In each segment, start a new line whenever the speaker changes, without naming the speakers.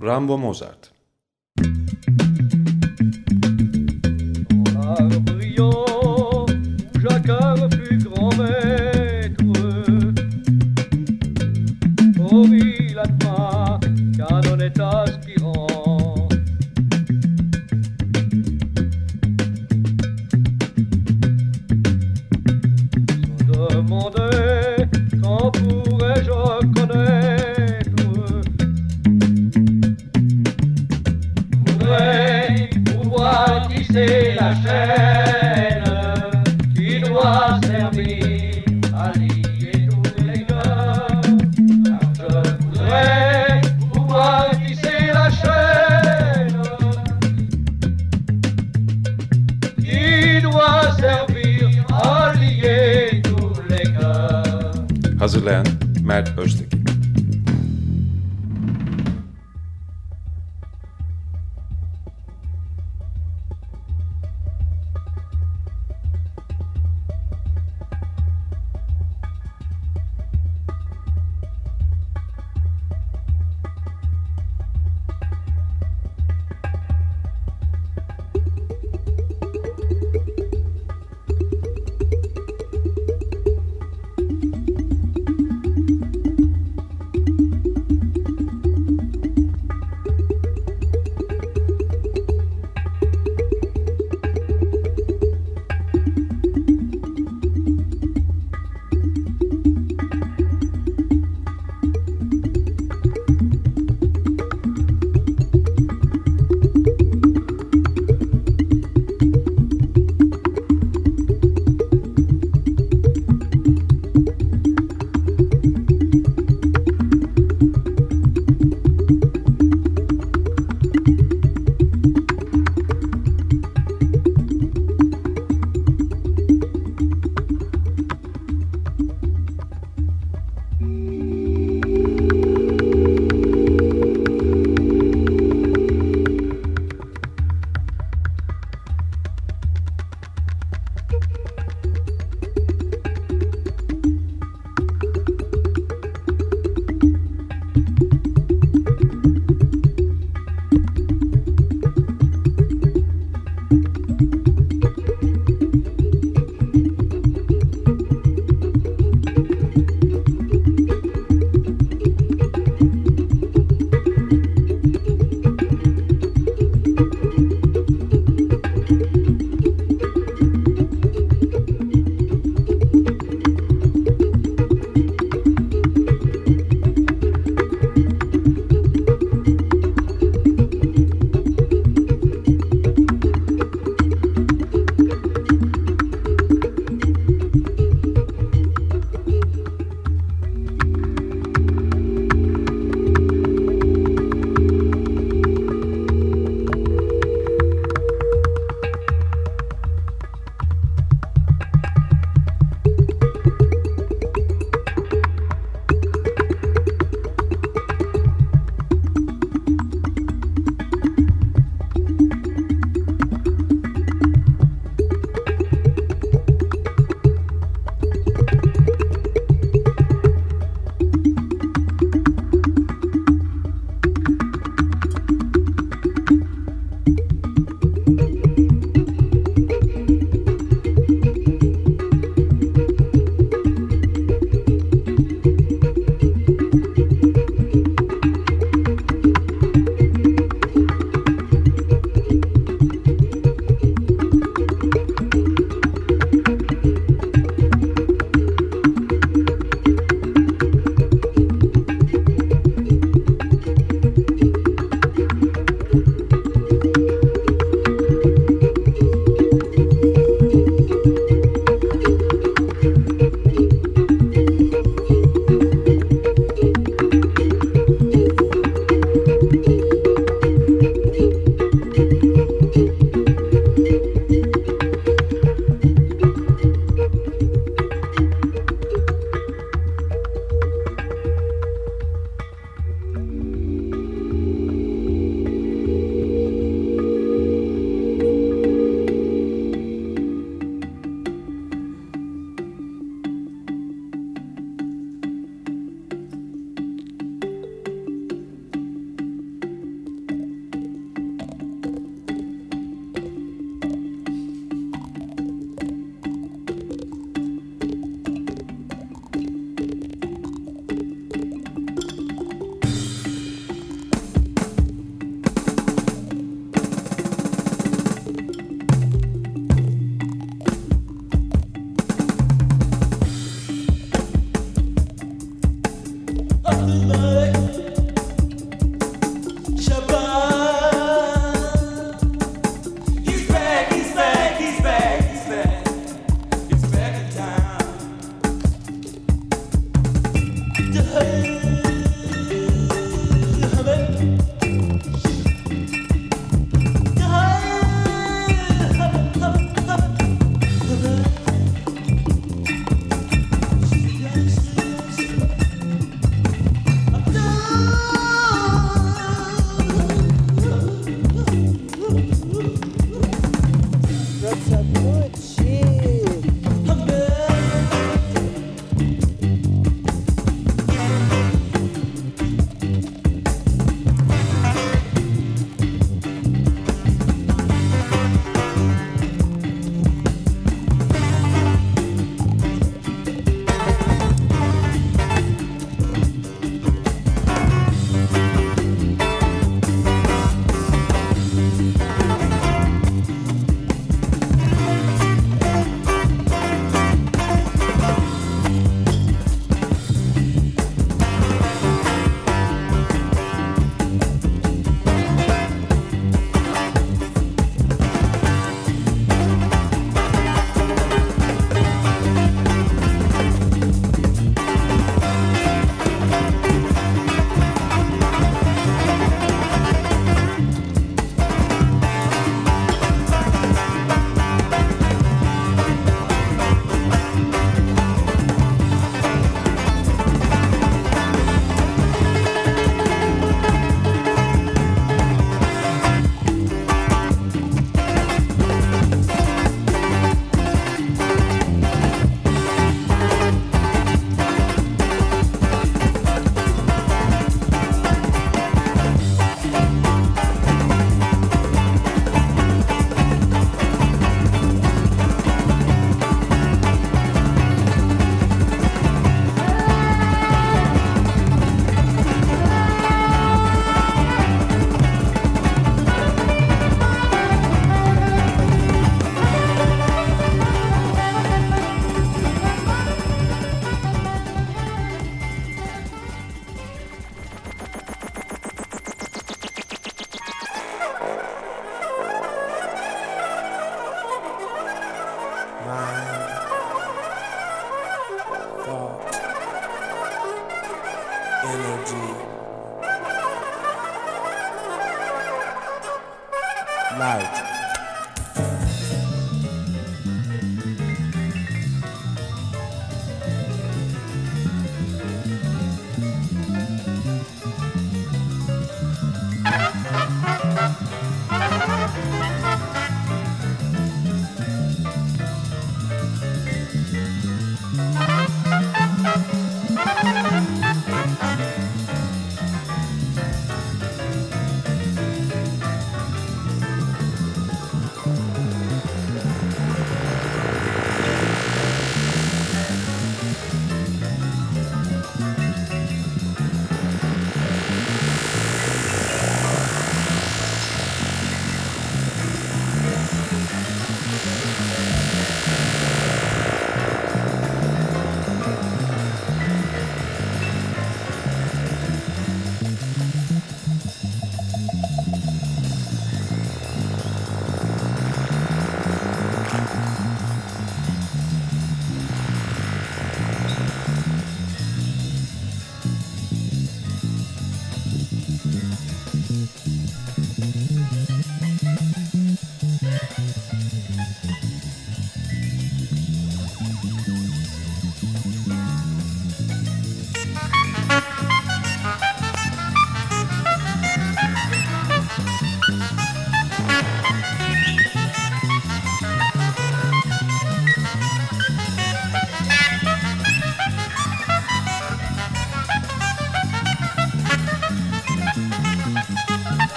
رامبو موزارت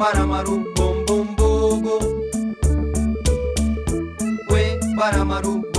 We baramaru bum bum bo bo. We baramaru bum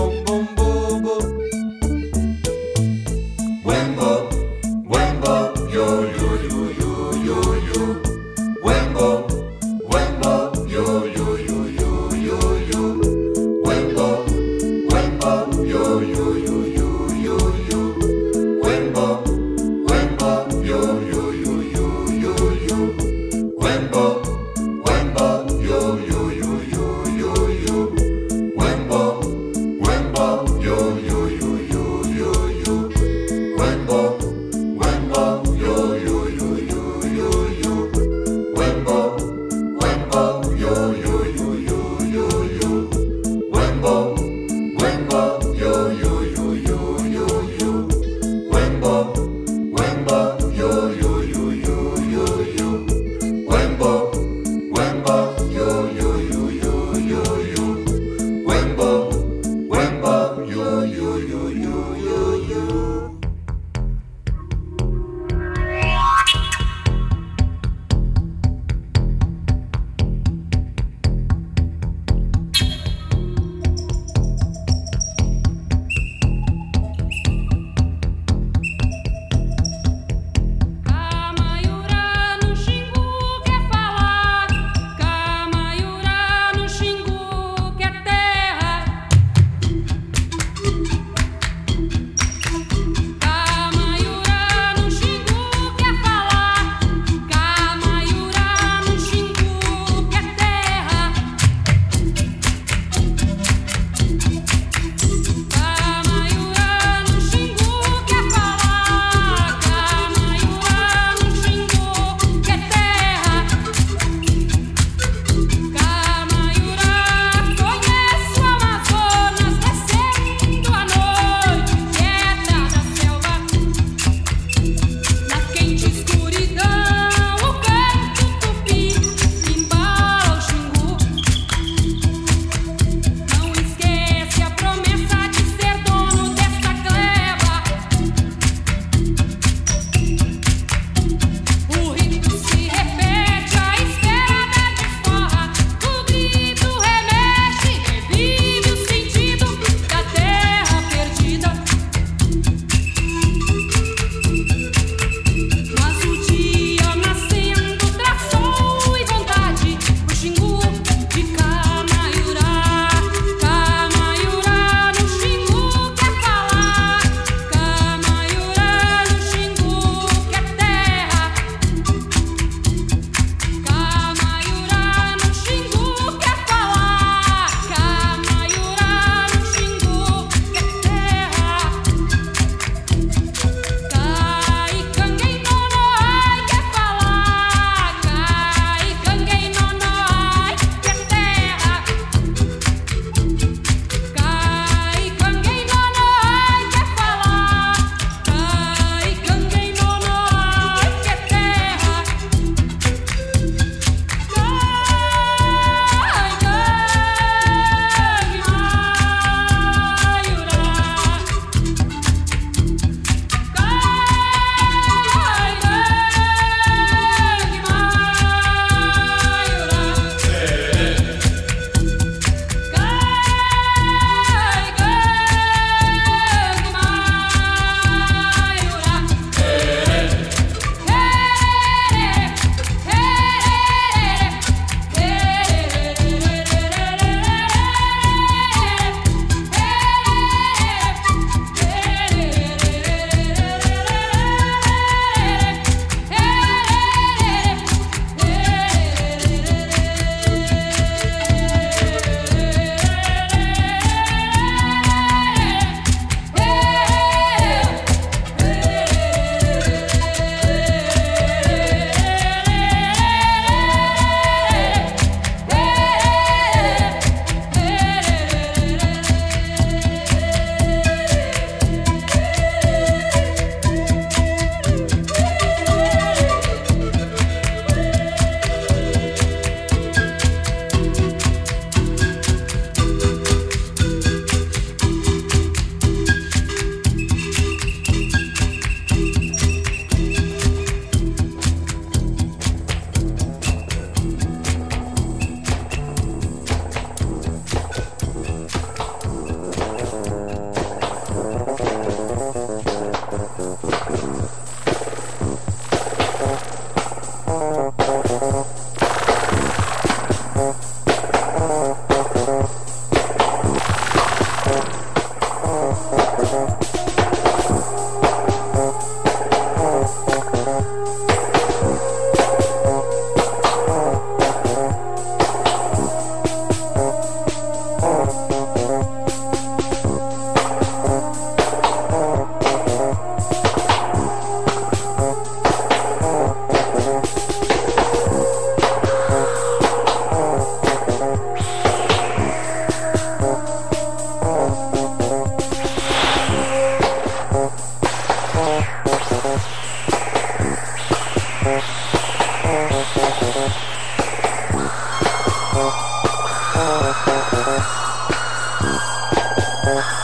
Apple.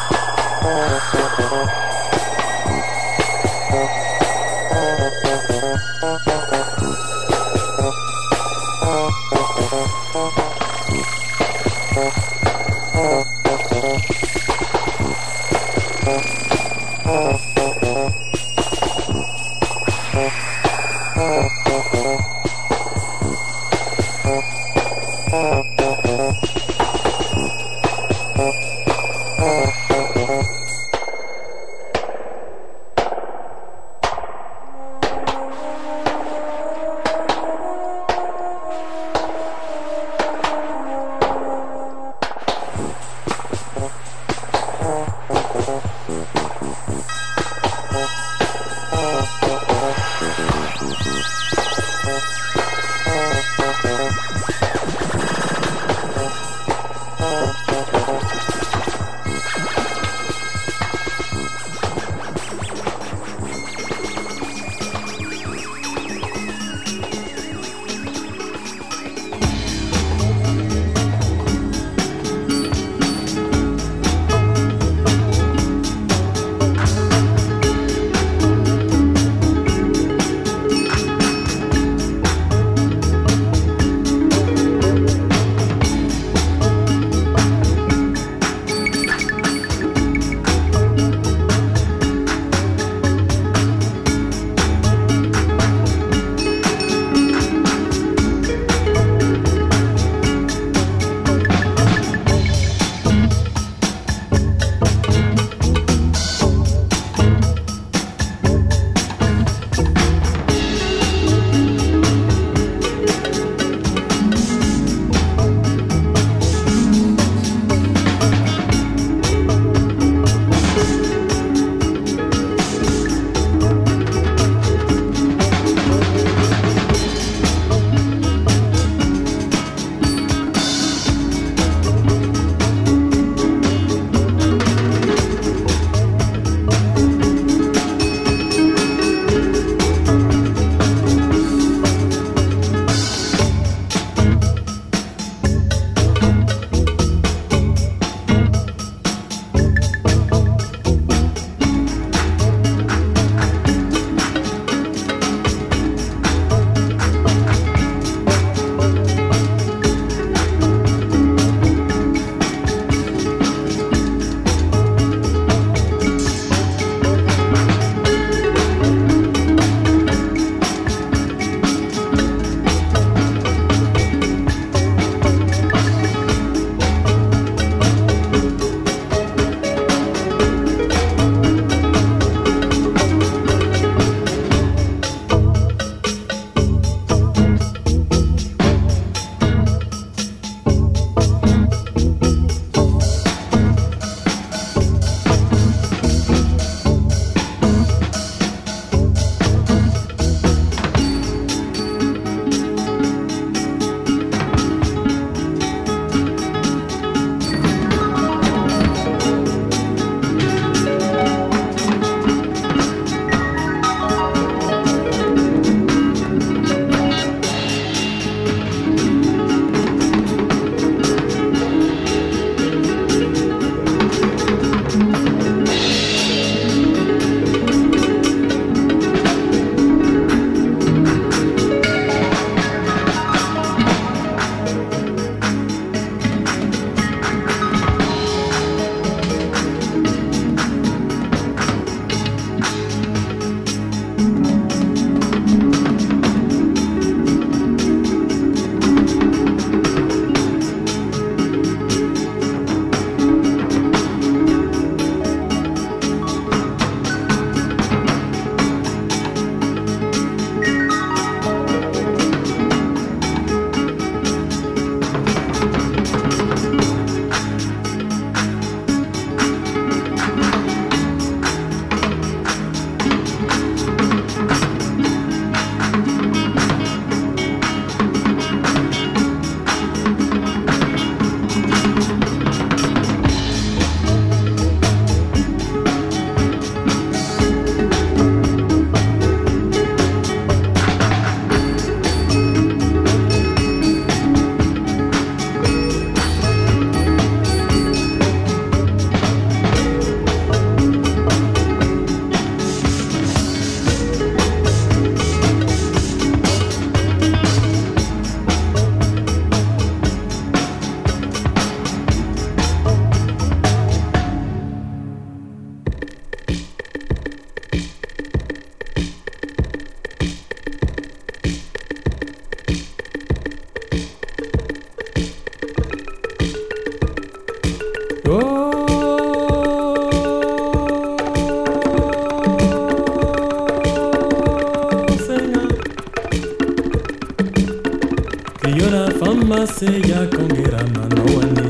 maseya kongera mwana wane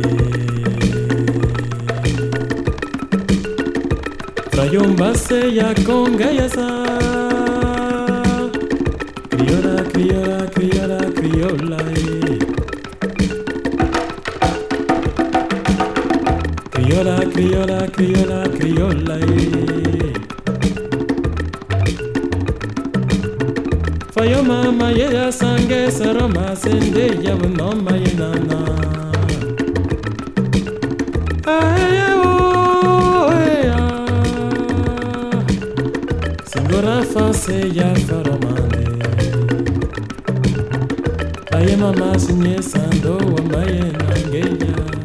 frayombaseya kongeyasa kriola kriola kriola kriola criola criola criola criola eh. Fayoma mayela sange saroma sende yavuno na. Aheya o heya. Singora fase ya faromane. Ayema masinye sando wa
mayenangenya.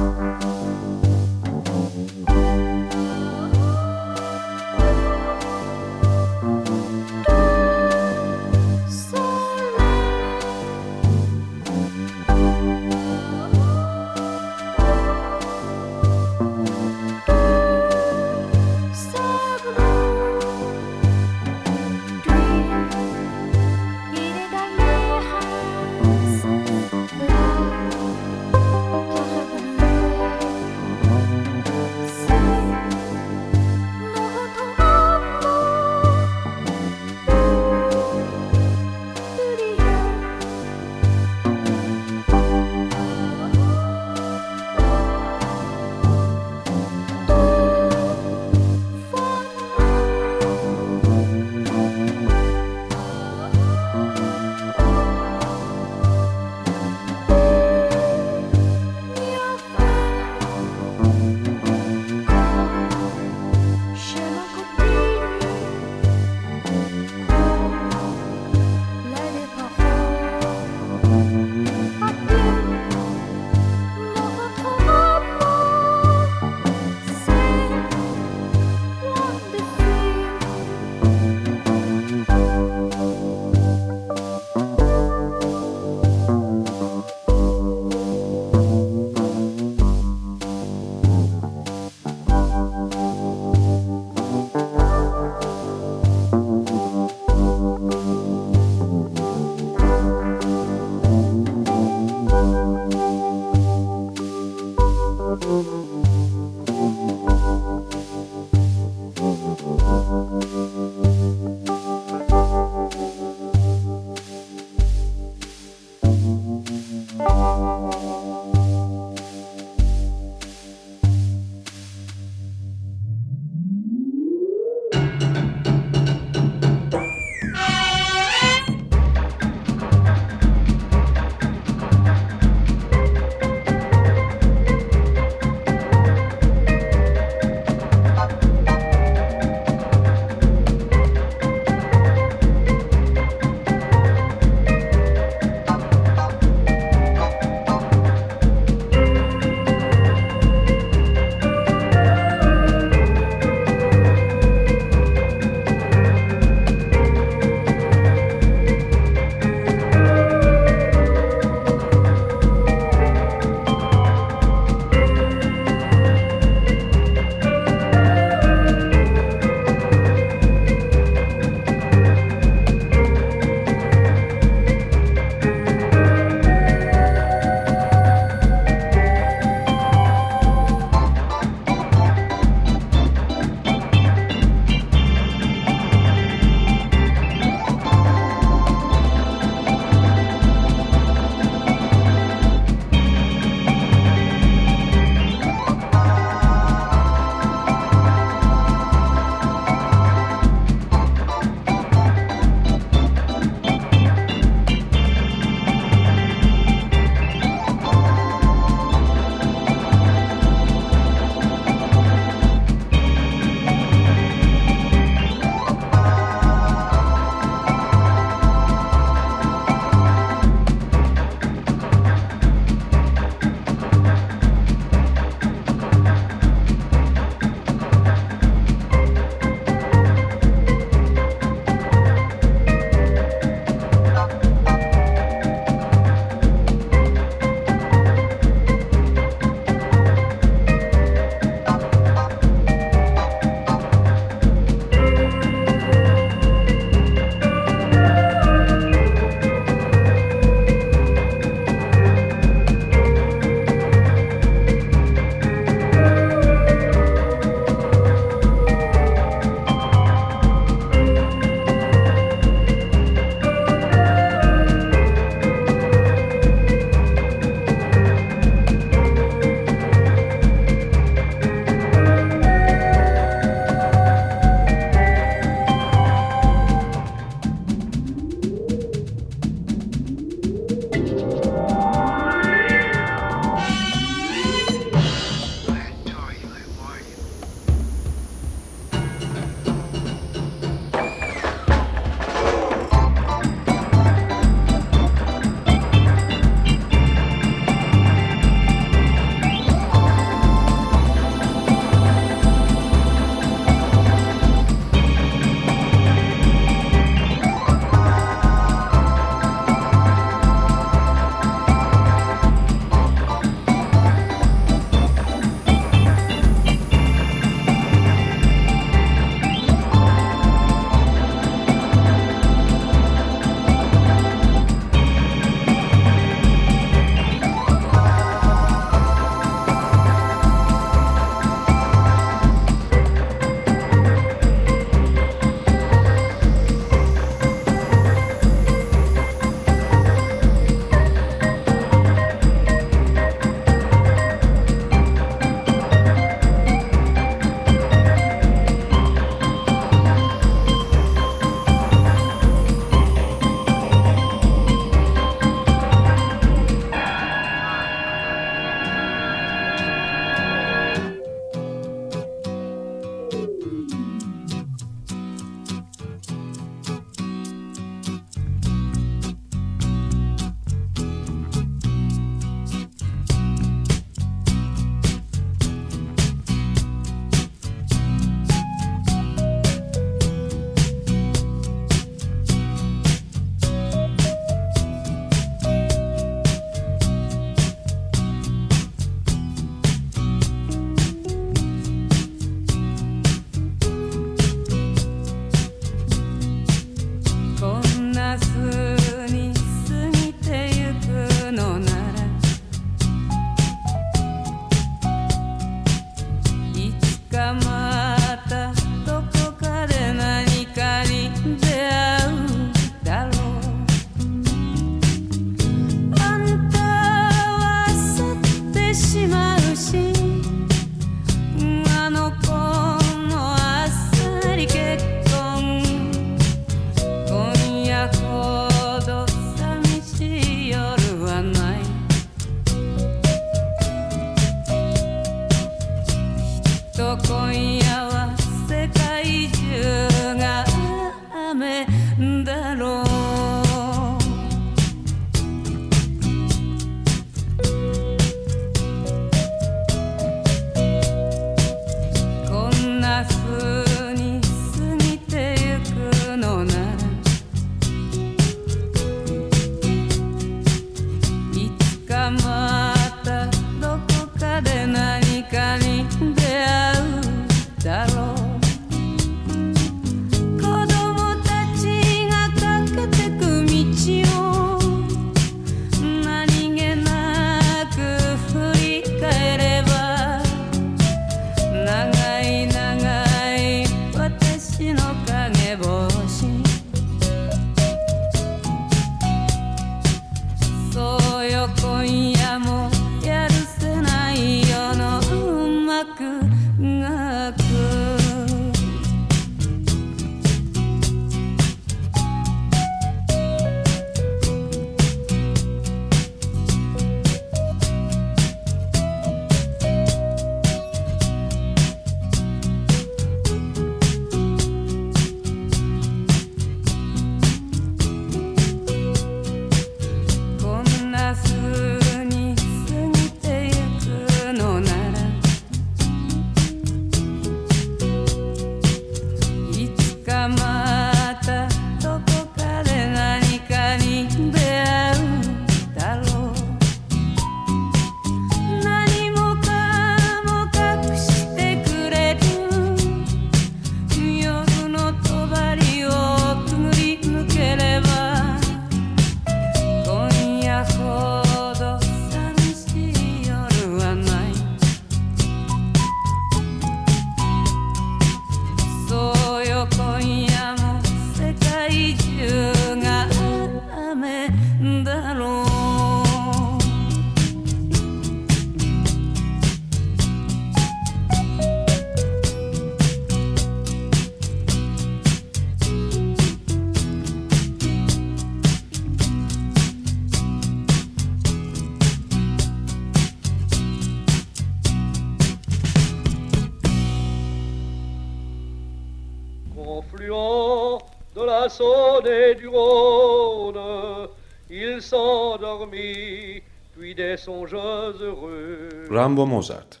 Rambo Mozart.